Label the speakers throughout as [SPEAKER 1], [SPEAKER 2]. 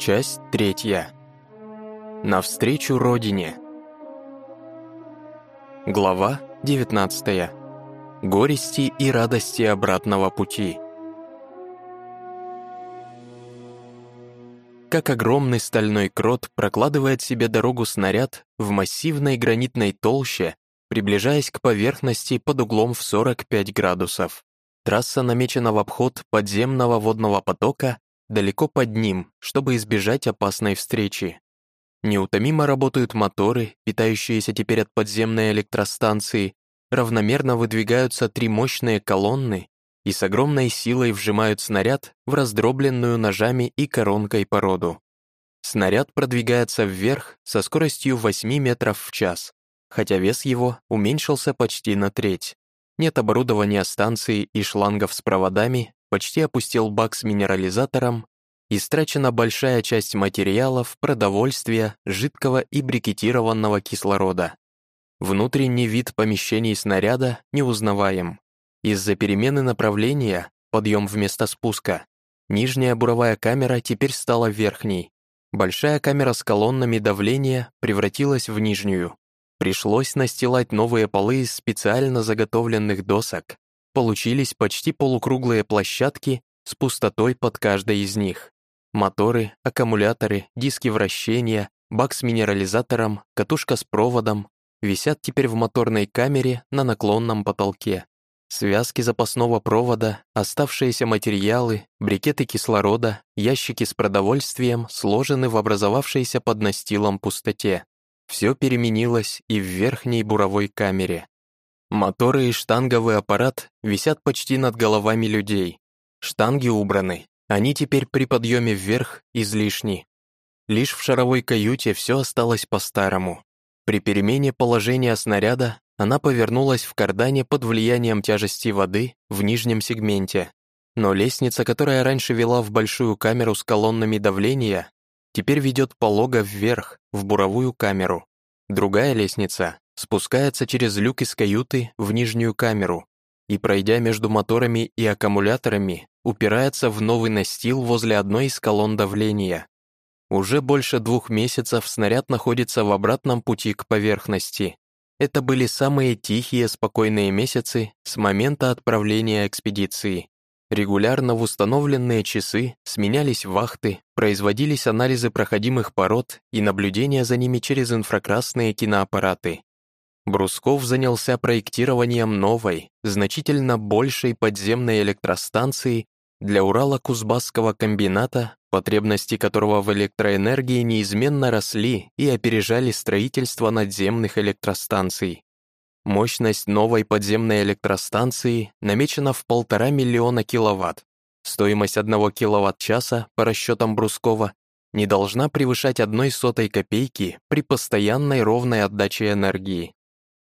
[SPEAKER 1] Часть третья. Навстречу Родине. Глава 19. Горести и радости обратного пути. Как огромный стальной крот прокладывает себе дорогу снаряд в массивной гранитной толще, приближаясь к поверхности под углом в 45 градусов. Трасса намечена в обход подземного водного потока далеко под ним, чтобы избежать опасной встречи. Неутомимо работают моторы, питающиеся теперь от подземной электростанции, равномерно выдвигаются три мощные колонны и с огромной силой вжимают снаряд в раздробленную ножами и коронкой породу. Снаряд продвигается вверх со скоростью 8 метров в час, хотя вес его уменьшился почти на треть. Нет оборудования станции и шлангов с проводами, почти опустил бак с минерализатором, истрачена большая часть материалов, продовольствия, жидкого и брикетированного кислорода. Внутренний вид помещений снаряда неузнаваем. Из-за перемены направления, подъем вместо спуска, нижняя буровая камера теперь стала верхней. Большая камера с колоннами давления превратилась в нижнюю. Пришлось настилать новые полы из специально заготовленных досок, Получились почти полукруглые площадки с пустотой под каждой из них. Моторы, аккумуляторы, диски вращения, бак с минерализатором, катушка с проводом висят теперь в моторной камере на наклонном потолке. Связки запасного провода, оставшиеся материалы, брикеты кислорода, ящики с продовольствием сложены в образовавшейся под настилом пустоте. Все переменилось и в верхней буровой камере. Моторы и штанговый аппарат висят почти над головами людей. Штанги убраны, они теперь при подъеме вверх излишни. Лишь в шаровой каюте все осталось по-старому. При перемене положения снаряда она повернулась в кардане под влиянием тяжести воды в нижнем сегменте. Но лестница, которая раньше вела в большую камеру с колоннами давления, теперь ведет полого вверх, в буровую камеру. Другая лестница спускается через люк из каюты в нижнюю камеру и, пройдя между моторами и аккумуляторами, упирается в новый настил возле одной из колонн давления. Уже больше двух месяцев снаряд находится в обратном пути к поверхности. Это были самые тихие, спокойные месяцы с момента отправления экспедиции. Регулярно в установленные часы сменялись вахты, производились анализы проходимых пород и наблюдения за ними через инфракрасные киноаппараты. Брусков занялся проектированием новой, значительно большей подземной электростанции для Урала-Кузбасского комбината, потребности которого в электроэнергии неизменно росли и опережали строительство надземных электростанций. Мощность новой подземной электростанции намечена в полтора миллиона киловатт. Стоимость одного киловатт-часа, по расчетам Брускова, не должна превышать одной сотой копейки при постоянной ровной отдаче энергии.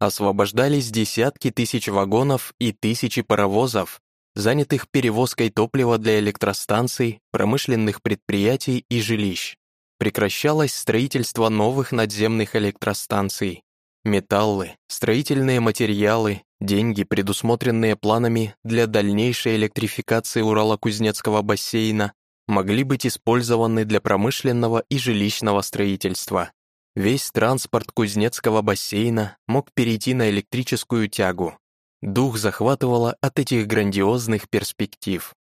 [SPEAKER 1] Освобождались десятки тысяч вагонов и тысячи паровозов, занятых перевозкой топлива для электростанций, промышленных предприятий и жилищ. Прекращалось строительство новых надземных электростанций. Металлы, строительные материалы, деньги, предусмотренные планами для дальнейшей электрификации Урало-Кузнецкого бассейна, могли быть использованы для промышленного и жилищного строительства. Весь транспорт Кузнецкого бассейна мог перейти на электрическую тягу. Дух захватывало от этих грандиозных перспектив.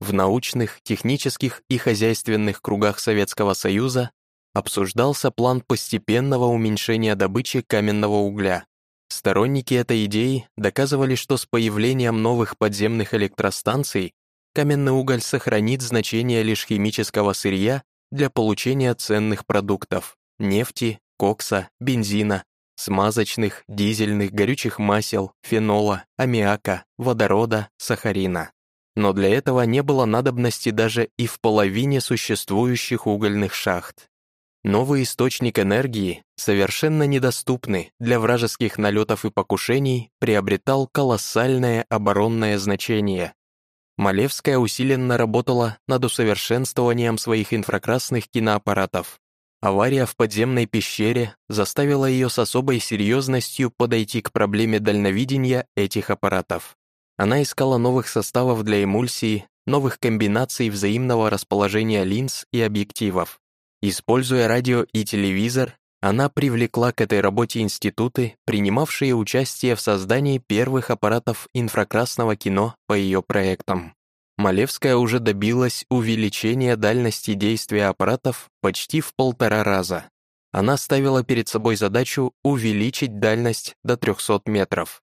[SPEAKER 1] В научных, технических и хозяйственных кругах Советского Союза обсуждался план постепенного уменьшения добычи каменного угля. Сторонники этой идеи доказывали, что с появлением новых подземных электростанций каменный уголь сохранит значение лишь химического сырья для получения ценных продуктов – нефти, кокса, бензина, смазочных, дизельных, горючих масел, фенола, аммиака, водорода, сахарина. Но для этого не было надобности даже и в половине существующих угольных шахт. Новый источник энергии, совершенно недоступный для вражеских налетов и покушений, приобретал колоссальное оборонное значение. Малевская усиленно работала над усовершенствованием своих инфракрасных киноаппаратов. Авария в подземной пещере заставила ее с особой серьезностью подойти к проблеме дальновидения этих аппаратов. Она искала новых составов для эмульсии, новых комбинаций взаимного расположения линз и объективов. Используя радио и телевизор, она привлекла к этой работе институты, принимавшие участие в создании первых аппаратов инфракрасного кино по ее проектам. Малевская уже добилась увеличения дальности действия аппаратов почти в полтора раза. Она ставила перед собой задачу увеличить дальность до 300 метров.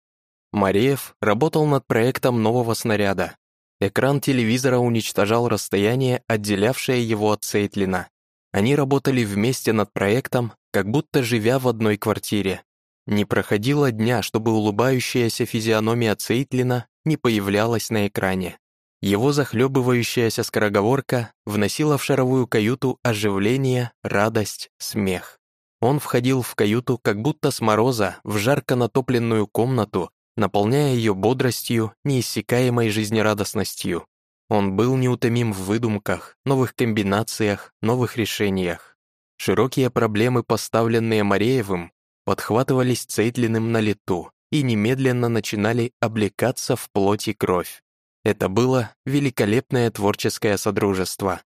[SPEAKER 1] Мареев работал над проектом нового снаряда. Экран телевизора уничтожал расстояние, отделявшее его от Сейтлина. Они работали вместе над проектом, как будто живя в одной квартире. Не проходило дня, чтобы улыбающаяся физиономия Цейтлина не появлялась на экране. Его захлебывающаяся скороговорка вносила в шаровую каюту оживление, радость, смех. Он входил в каюту как будто с мороза в жарко натопленную комнату, наполняя ее бодростью, неиссякаемой жизнерадостностью. Он был неутомим в выдумках, новых комбинациях, новых решениях. Широкие проблемы, поставленные Мареевым, подхватывались Цейтлиным на лету и немедленно начинали облекаться в плоть и кровь. Это было великолепное творческое содружество.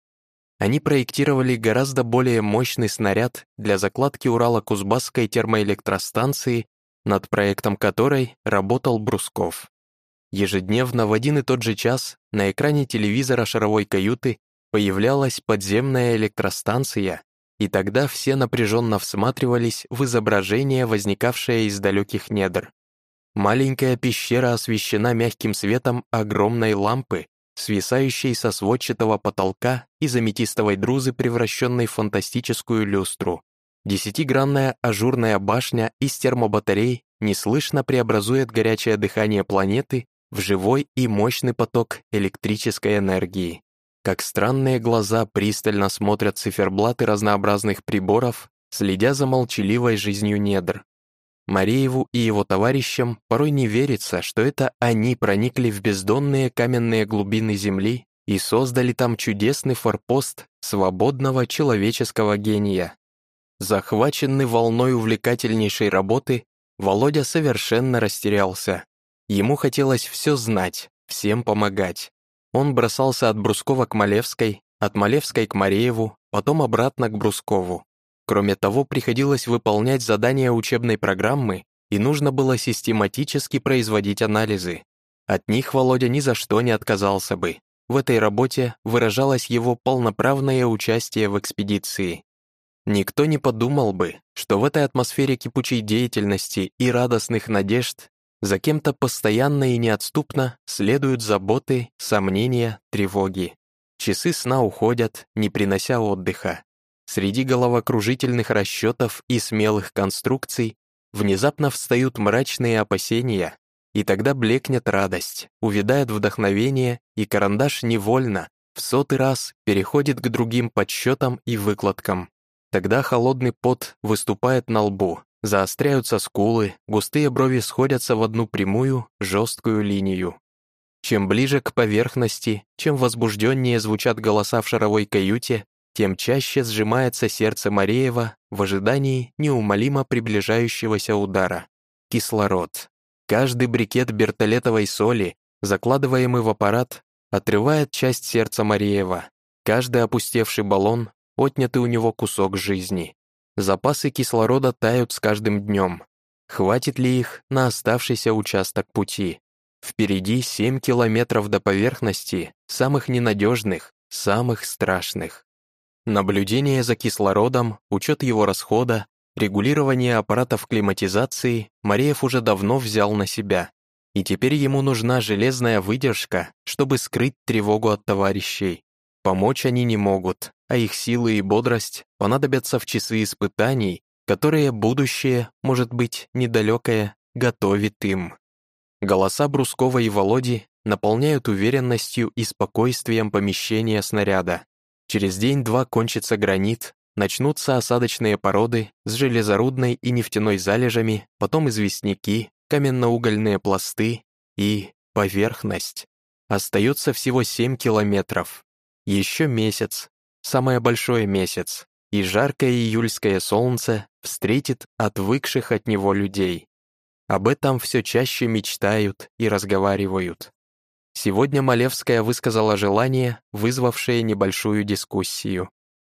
[SPEAKER 1] Они проектировали гораздо более мощный снаряд для закладки Урала-Кузбасской термоэлектростанции, над проектом которой работал Брусков. Ежедневно в один и тот же час на экране телевизора шаровой каюты появлялась подземная электростанция, и тогда все напряженно всматривались в изображение, возникавшее из далеких недр. Маленькая пещера освещена мягким светом огромной лампы, свисающей со сводчатого потолка из аметистовой друзы, превращенной в фантастическую люстру. Десятигранная ажурная башня из термобатарей неслышно преобразует горячее дыхание планеты в живой и мощный поток электрической энергии. Как странные глаза пристально смотрят циферблаты разнообразных приборов, следя за молчаливой жизнью недр. Марееву и его товарищам порой не верится, что это они проникли в бездонные каменные глубины Земли и создали там чудесный форпост свободного человеческого гения. Захваченный волной увлекательнейшей работы, Володя совершенно растерялся. Ему хотелось все знать, всем помогать. Он бросался от Брускова к Малевской, от Малевской к Марееву, потом обратно к Брускову. Кроме того, приходилось выполнять задания учебной программы, и нужно было систематически производить анализы. От них Володя ни за что не отказался бы. В этой работе выражалось его полноправное участие в экспедиции. Никто не подумал бы, что в этой атмосфере кипучей деятельности и радостных надежд за кем-то постоянно и неотступно следуют заботы, сомнения, тревоги. Часы сна уходят, не принося отдыха. Среди головокружительных расчетов и смелых конструкций внезапно встают мрачные опасения, и тогда блекнет радость, увядает вдохновение, и карандаш невольно, в сотый раз, переходит к другим подсчетам и выкладкам. Тогда холодный пот выступает на лбу, заостряются скулы, густые брови сходятся в одну прямую, жесткую линию. Чем ближе к поверхности, чем возбужденнее звучат голоса в шаровой каюте, тем чаще сжимается сердце Мареева в ожидании неумолимо приближающегося удара. Кислород. Каждый брикет бертолетовой соли, закладываемый в аппарат, отрывает часть сердца Мареева. Каждый опустевший баллон — отнятый у него кусок жизни. Запасы кислорода тают с каждым днем. Хватит ли их на оставшийся участок пути? Впереди 7 километров до поверхности, самых ненадежных, самых страшных. Наблюдение за кислородом, учет его расхода, регулирование аппаратов климатизации Мареев уже давно взял на себя. И теперь ему нужна железная выдержка, чтобы скрыть тревогу от товарищей. Помочь они не могут, а их силы и бодрость понадобятся в часы испытаний, которые будущее, может быть, недалекое, готовит им. Голоса Брускова и Володи наполняют уверенностью и спокойствием помещения снаряда. Через день-два кончится гранит, начнутся осадочные породы с железорудной и нефтяной залежами, потом известняки, каменно-угольные пласты и поверхность. Остается всего 7 километров. Еще месяц, самое большое месяц, и жаркое июльское солнце встретит отвыкших от него людей. Об этом все чаще мечтают и разговаривают. Сегодня Малевская высказала желание, вызвавшее небольшую дискуссию.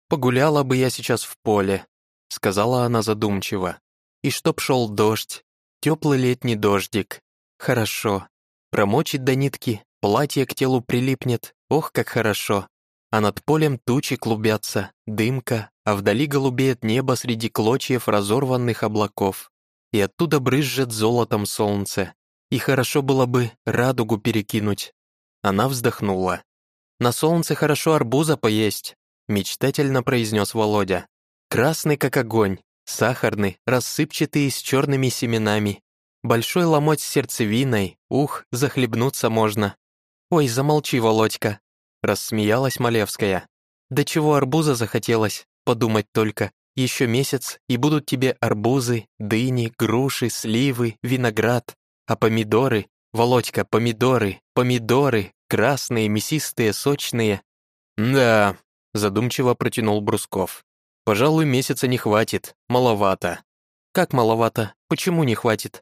[SPEAKER 1] «Погуляла бы я сейчас в поле», — сказала она задумчиво. «И чтоб шел дождь, теплый летний дождик. Хорошо. Промочит до нитки, платье к телу прилипнет, ох, как хорошо. А над полем тучи клубятся, дымка, а вдали голубеет небо среди клочьев разорванных облаков. И оттуда брызжет золотом солнце. И хорошо было бы радугу перекинуть. Она вздохнула. «На солнце хорошо арбуза поесть», мечтательно произнес Володя. «Красный, как огонь, сахарный, рассыпчатый с черными семенами. Большой ломоть с сердцевиной, ух, захлебнуться можно». «Ой, замолчи, Володька», рассмеялась Малевская. «Да чего арбуза захотелось, подумать только. Еще месяц, и будут тебе арбузы, дыни, груши, сливы, виноград. А помидоры, Володька, помидоры, помидоры, красные, мясистые, сочные. Да, задумчиво протянул Брусков. Пожалуй, месяца не хватит, маловато. Как маловато? Почему не хватит?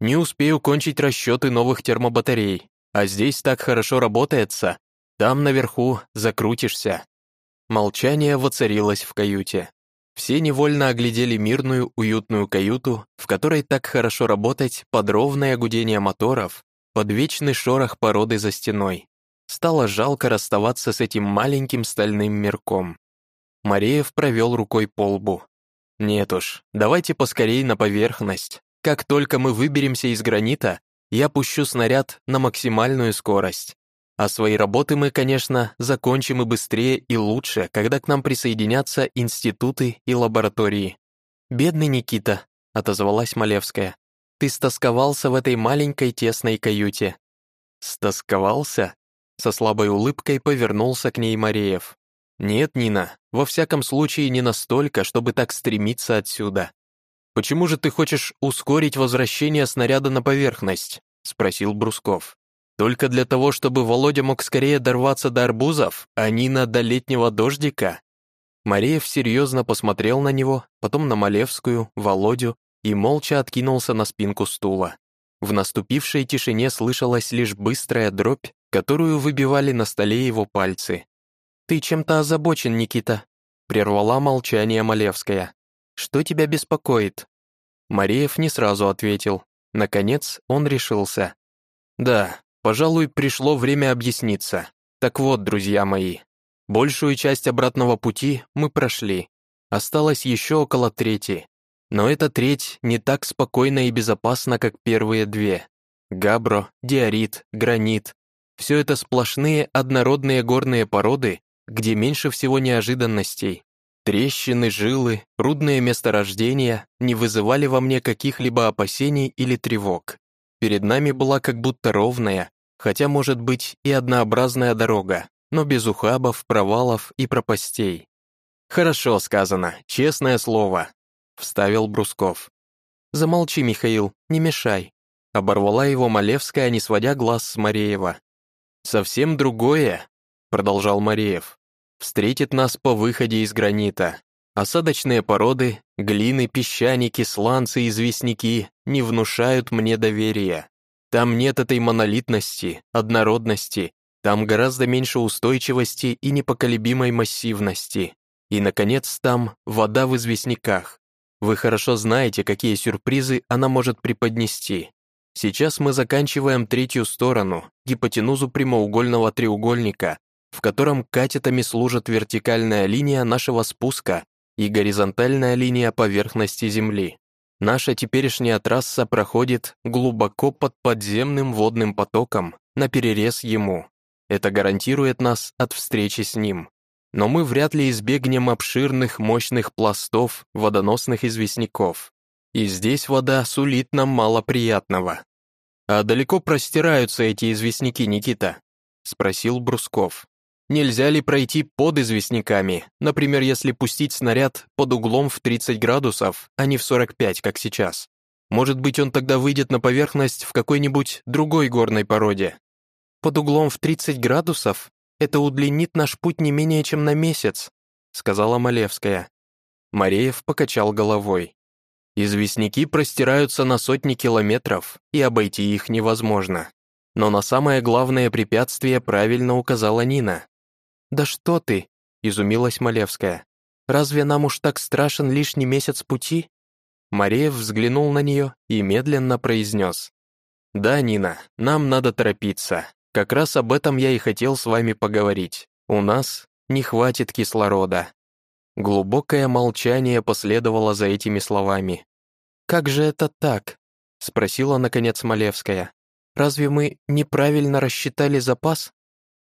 [SPEAKER 1] Не успею кончить расчеты новых термобатарей, а здесь так хорошо работается. Там наверху закрутишься. Молчание воцарилось в каюте. Все невольно оглядели мирную, уютную каюту, в которой так хорошо работать под ровное гудение моторов, под вечный шорох породы за стеной. Стало жалко расставаться с этим маленьким стальным мирком. Мареев провел рукой по лбу. «Нет уж, давайте поскорей на поверхность. Как только мы выберемся из гранита, я пущу снаряд на максимальную скорость. А свои работы мы, конечно, закончим и быстрее, и лучше, когда к нам присоединятся институты и лаборатории. «Бедный Никита», — отозвалась Малевская. «Ты стосковался в этой маленькой тесной каюте». «Стосковался?» Со слабой улыбкой повернулся к ней Мареев. «Нет, Нина, во всяком случае не настолько, чтобы так стремиться отсюда. Почему же ты хочешь ускорить возвращение снаряда на поверхность?» — спросил Брусков. Только для того, чтобы Володя мог скорее дорваться до арбузов, а Нина до летнего дождика? Мареев серьезно посмотрел на него, потом на Малевскую, Володю и молча откинулся на спинку стула. В наступившей тишине слышалась лишь быстрая дробь, которую выбивали на столе его пальцы. «Ты чем-то озабочен, Никита», — прервала молчание Малевская. «Что тебя беспокоит?» Мареев не сразу ответил. Наконец он решился. «Да, Пожалуй, пришло время объясниться. Так вот, друзья мои, большую часть обратного пути мы прошли. Осталось еще около трети. Но эта треть не так спокойна и безопасна, как первые две. Габро, диорит, гранит — все это сплошные однородные горные породы, где меньше всего неожиданностей. Трещины, жилы, рудные месторождения не вызывали во мне каких-либо опасений или тревог. Перед нами была как будто ровная, хотя, может быть, и однообразная дорога, но без ухабов, провалов и пропастей. «Хорошо сказано, честное слово», — вставил Брусков. «Замолчи, Михаил, не мешай», — оборвала его Малевская, не сводя глаз с Мареева. «Совсем другое», — продолжал Мареев, «встретит нас по выходе из гранита. Осадочные породы, глины, песчаники, сланцы, известняки не внушают мне доверия. Там нет этой монолитности, однородности, там гораздо меньше устойчивости и непоколебимой массивности. И, наконец, там вода в известняках. Вы хорошо знаете, какие сюрпризы она может преподнести. Сейчас мы заканчиваем третью сторону, гипотенузу прямоугольного треугольника, в котором катетами служат вертикальная линия нашего спуска и горизонтальная линия поверхности Земли. Наша теперешняя трасса проходит глубоко под подземным водным потоком, на перерез ему. Это гарантирует нас от встречи с ним. Но мы вряд ли избегнем обширных мощных пластов водоносных известняков. И здесь вода сулит нам мало приятного. «А далеко простираются эти известняки, Никита?» — спросил Брусков. Нельзя ли пройти под известняками, например, если пустить снаряд под углом в 30 градусов, а не в 45, как сейчас? Может быть, он тогда выйдет на поверхность в какой-нибудь другой горной породе? Под углом в 30 градусов? Это удлинит наш путь не менее чем на месяц, сказала Малевская. Мареев покачал головой. Известняки простираются на сотни километров, и обойти их невозможно. Но на самое главное препятствие правильно указала Нина.
[SPEAKER 2] «Да что ты!» — изумилась Малевская. «Разве нам уж так страшен лишний месяц пути?»
[SPEAKER 1] Мареев взглянул на нее и медленно произнес. «Да, Нина, нам надо торопиться. Как раз об этом я и хотел с вами поговорить. У нас не хватит кислорода». Глубокое молчание последовало за этими словами.
[SPEAKER 2] «Как же это так?» — спросила, наконец, Малевская. «Разве мы неправильно рассчитали запас?»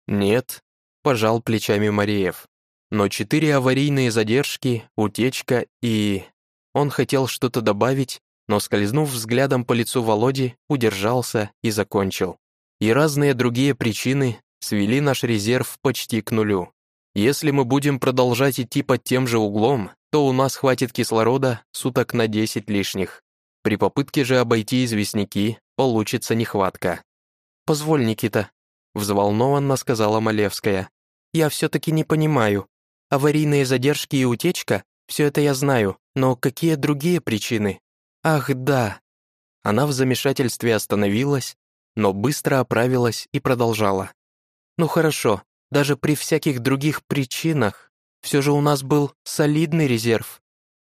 [SPEAKER 1] «Нет», — пожал плечами Мареев. «Но четыре аварийные задержки, утечка и...» Он хотел что-то добавить, но, скользнув взглядом по лицу Володи, удержался и закончил. И разные другие причины свели наш резерв почти к нулю. Если мы будем продолжать идти под тем же углом, то у нас хватит кислорода суток на 10 лишних. При попытке же обойти известняки получится нехватка.
[SPEAKER 2] «Позволь, Никита», — взволнованно сказала Малевская. «Я все-таки не понимаю. Аварийные задержки и утечка — все это я знаю, но какие другие причины? Ах, да!»
[SPEAKER 1] Она в замешательстве остановилась, но быстро оправилась и продолжала.
[SPEAKER 2] «Ну хорошо, даже при всяких других причинах, все же у нас был солидный резерв».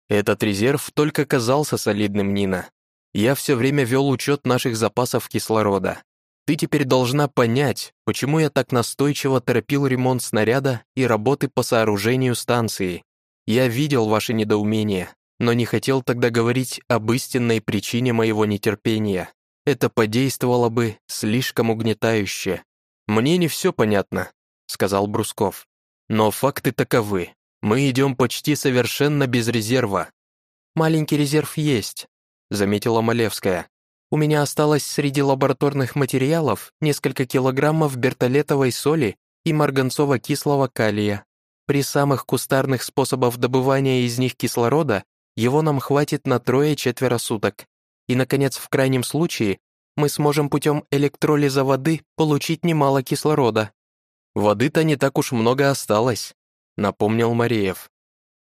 [SPEAKER 1] Этот резерв только казался солидным, Нина. Я все время вел учет наших запасов кислорода. Ты теперь должна понять, почему я так настойчиво торопил ремонт снаряда и работы по сооружению станции. Я видел ваше недоумение, но не хотел тогда говорить об истинной причине моего нетерпения. Это подействовало бы слишком угнетающе. Мне не все понятно, сказал Брусков. Но факты таковы. Мы идем почти совершенно без резерва.
[SPEAKER 2] Маленький резерв есть, заметила Малевская. У меня осталось среди лабораторных материалов несколько килограммов бертолетовой соли и марганцово-кислого калия. При самых кустарных способах добывания из них кислорода его нам хватит на трое-четверо суток. И, наконец, в крайнем случае, мы сможем путем электролиза воды получить немало кислорода.
[SPEAKER 1] «Воды-то не так уж много осталось», — напомнил Мареев.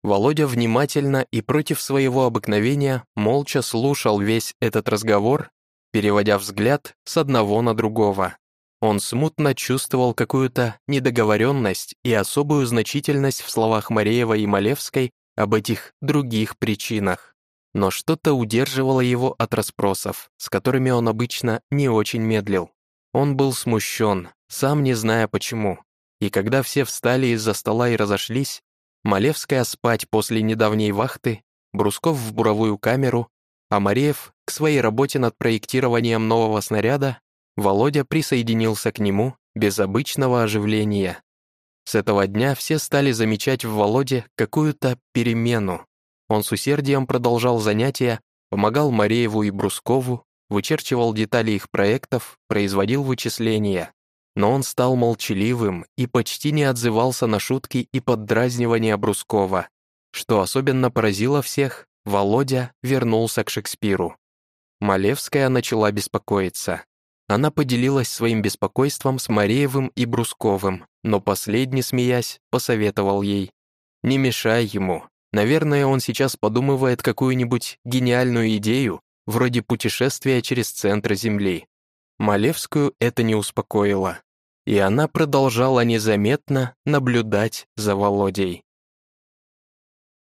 [SPEAKER 1] Володя внимательно и против своего обыкновения молча слушал весь этот разговор, переводя взгляд с одного на другого. Он смутно чувствовал какую-то недоговоренность и особую значительность в словах Мареева и Малевской об этих других причинах. Но что-то удерживало его от расспросов, с которыми он обычно не очень медлил. Он был смущен, сам не зная почему. И когда все встали из-за стола и разошлись, Малевская спать после недавней вахты, Брусков в буровую камеру, а Мареев к своей работе над проектированием нового снаряда, Володя присоединился к нему без обычного оживления. С этого дня все стали замечать в Володе какую-то перемену. Он с усердием продолжал занятия, помогал Марееву и Брускову, вычерчивал детали их проектов, производил вычисления. Но он стал молчаливым и почти не отзывался на шутки и поддразнивания Брускова. Что особенно поразило всех, Володя вернулся к Шекспиру. Малевская начала беспокоиться. Она поделилась своим беспокойством с Мареевым и Брусковым, но последний, смеясь, посоветовал ей. «Не мешай ему. Наверное, он сейчас подумывает какую-нибудь гениальную идею, вроде путешествия через центр Земли». Малевскую это не успокоило, и она продолжала незаметно наблюдать за Володей.